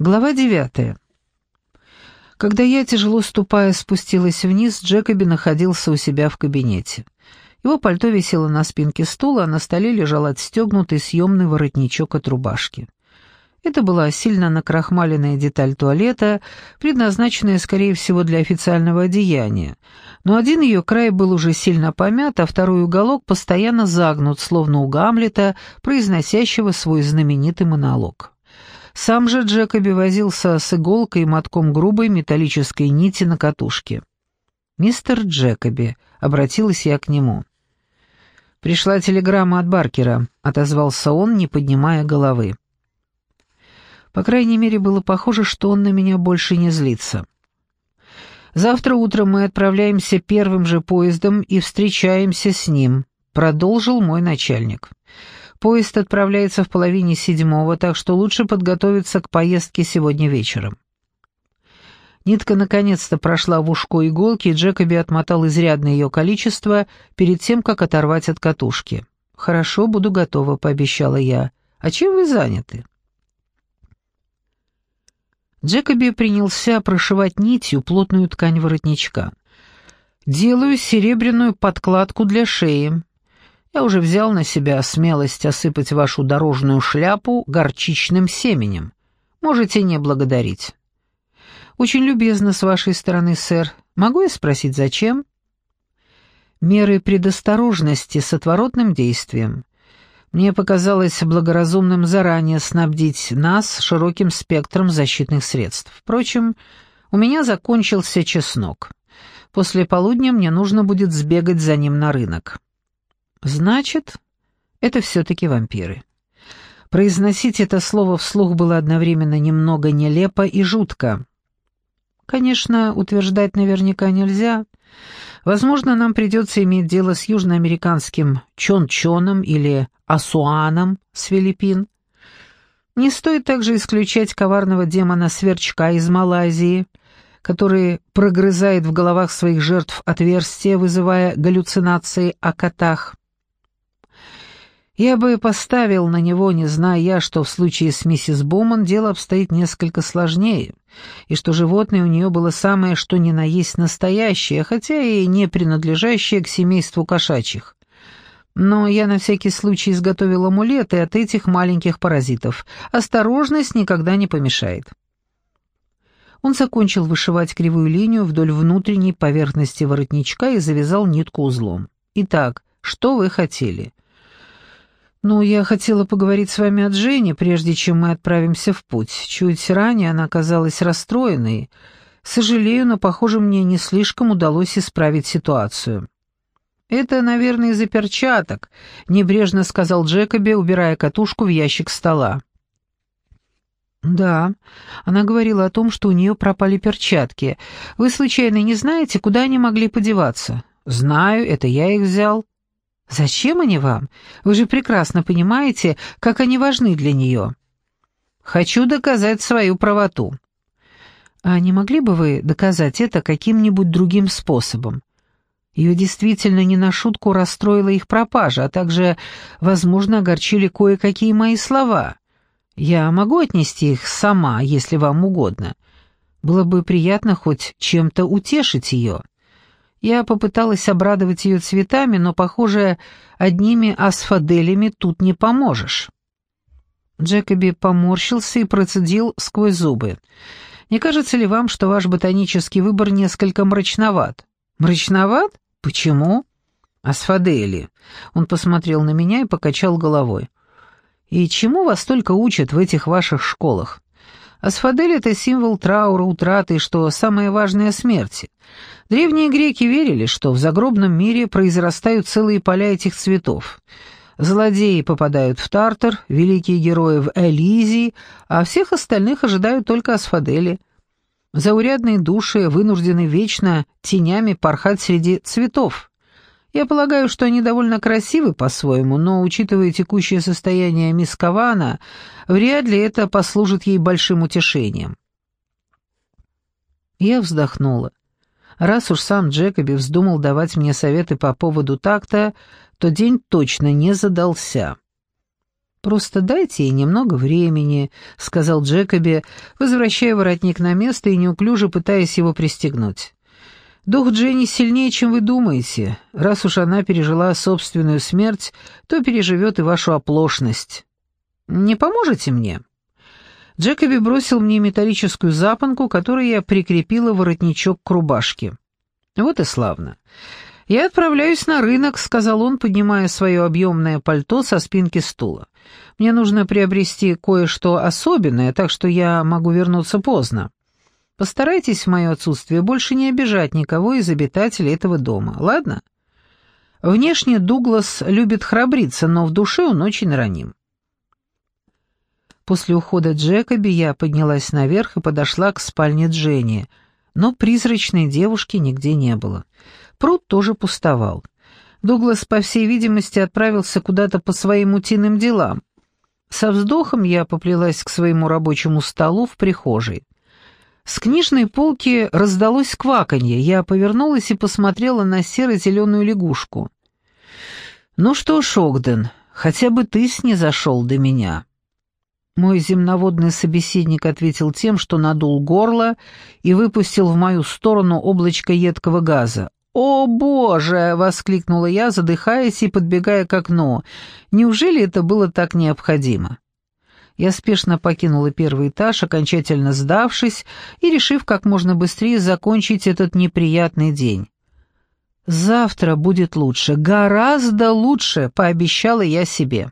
Глава девятая. Когда я, тяжело ступая, спустилась вниз, Джекоби находился у себя в кабинете. Его пальто висело на спинке стула, а на столе лежал отстегнутый съемный воротничок от рубашки. Это была сильно накрахмаленная деталь туалета, предназначенная, скорее всего, для официального одеяния. Но один ее край был уже сильно помят, а второй уголок постоянно загнут, словно у Гамлета, произносящего свой знаменитый монолог. Сам же Джекоби возился с иголкой и мотком грубой металлической нити на катушке. «Мистер Джекоби», — обратилась я к нему. «Пришла телеграмма от Баркера», — отозвался он, не поднимая головы. По крайней мере, было похоже, что он на меня больше не злится. «Завтра утром мы отправляемся первым же поездом и встречаемся с ним», — продолжил мой начальник. Поезд отправляется в половине седьмого, так что лучше подготовиться к поездке сегодня вечером. Нитка наконец-то прошла в ушко иголки, и Джекоби отмотал изрядное ее количество перед тем, как оторвать от катушки. «Хорошо, буду готова», — пообещала я. «А чем вы заняты?» Джекоби принялся прошивать нитью плотную ткань воротничка. «Делаю серебряную подкладку для шеи. Я уже взял на себя смелость осыпать вашу дорожную шляпу горчичным семенем. Можете не благодарить. Очень любезно с вашей стороны, сэр. Могу я спросить, зачем? Меры предосторожности с отворотным действием. Мне показалось благоразумным заранее снабдить нас широким спектром защитных средств. Впрочем, у меня закончился чеснок. После полудня мне нужно будет сбегать за ним на рынок. Значит, это все-таки вампиры. Произносить это слово вслух было одновременно немного нелепо и жутко. Конечно, утверждать наверняка нельзя. Возможно, нам придется иметь дело с южноамериканским чон-чоном или асуаном с Филиппин. Не стоит также исключать коварного демона-сверчка из Малайзии, который прогрызает в головах своих жертв отверстия, вызывая галлюцинации о котах. Я бы поставил на него, не зная я, что в случае с миссис Буман дело обстоит несколько сложнее, и что животное у нее было самое что ни на есть настоящее, хотя и не принадлежащее к семейству кошачьих. Но я на всякий случай изготовил амулеты от этих маленьких паразитов. Осторожность никогда не помешает. Он закончил вышивать кривую линию вдоль внутренней поверхности воротничка и завязал нитку узлом. «Итак, что вы хотели?» «Ну, я хотела поговорить с вами о Дженни, прежде чем мы отправимся в путь. Чуть ранее она оказалась расстроенной. Сожалею, но, похоже, мне не слишком удалось исправить ситуацию». «Это, наверное, из-за перчаток», — небрежно сказал Джекоби, убирая катушку в ящик стола. «Да, она говорила о том, что у нее пропали перчатки. Вы, случайно, не знаете, куда они могли подеваться?» «Знаю, это я их взял». «Зачем они вам? Вы же прекрасно понимаете, как они важны для нее». «Хочу доказать свою правоту». «А не могли бы вы доказать это каким-нибудь другим способом?» Ее действительно не на шутку расстроила их пропажа, а также, возможно, огорчили кое-какие мои слова. Я могу отнести их сама, если вам угодно. Было бы приятно хоть чем-то утешить ее». Я попыталась обрадовать ее цветами, но, похоже, одними асфаделями тут не поможешь. Джекоби поморщился и процедил сквозь зубы. «Не кажется ли вам, что ваш ботанический выбор несколько мрачноват?» «Мрачноват? Почему?» «Асфадели». Он посмотрел на меня и покачал головой. «И чему вас только учат в этих ваших школах? Асфадель — это символ траура, утраты, что самое важное — смерти. Древние греки верили, что в загробном мире произрастают целые поля этих цветов. Злодеи попадают в Тартар, великие герои в Элизии, а всех остальных ожидают только асфадели. Заурядные души вынуждены вечно тенями порхать среди цветов. Я полагаю, что они довольно красивы по-своему, но, учитывая текущее состояние мисс Кавана, вряд ли это послужит ей большим утешением. Я вздохнула. Раз уж сам Джекоби вздумал давать мне советы по поводу такта, то день точно не задался. «Просто дайте ей немного времени», — сказал Джекоби, возвращая воротник на место и неуклюже пытаясь его пристегнуть. «Дух Дженни сильнее, чем вы думаете. Раз уж она пережила собственную смерть, то переживет и вашу оплошность. Не поможете мне?» Джекоби бросил мне металлическую запонку, которой я прикрепила воротничок к рубашке. «Вот и славно. «Я отправляюсь на рынок», — сказал он, поднимая свое объемное пальто со спинки стула. «Мне нужно приобрести кое-что особенное, так что я могу вернуться поздно. Постарайтесь в мое отсутствие больше не обижать никого из обитателей этого дома, ладно?» Внешне Дуглас любит храбриться, но в душе он очень раним. После ухода Джекоби я поднялась наверх и подошла к спальне Дженни, но призрачной девушки нигде не было. Пруд тоже пустовал. Дуглас, по всей видимости, отправился куда-то по своим утиным делам. Со вздохом я поплелась к своему рабочему столу в прихожей. С книжной полки раздалось кваканье. Я повернулась и посмотрела на серо-зеленую лягушку. «Ну что ж, Огден, хотя бы ты снизошел до меня». Мой земноводный собеседник ответил тем, что надул горло и выпустил в мою сторону облачко едкого газа. «О, Боже!» — воскликнула я, задыхаясь и подбегая к окну. «Неужели это было так необходимо?» Я спешно покинула первый этаж, окончательно сдавшись и решив как можно быстрее закончить этот неприятный день. «Завтра будет лучше, гораздо лучше», — пообещала я себе.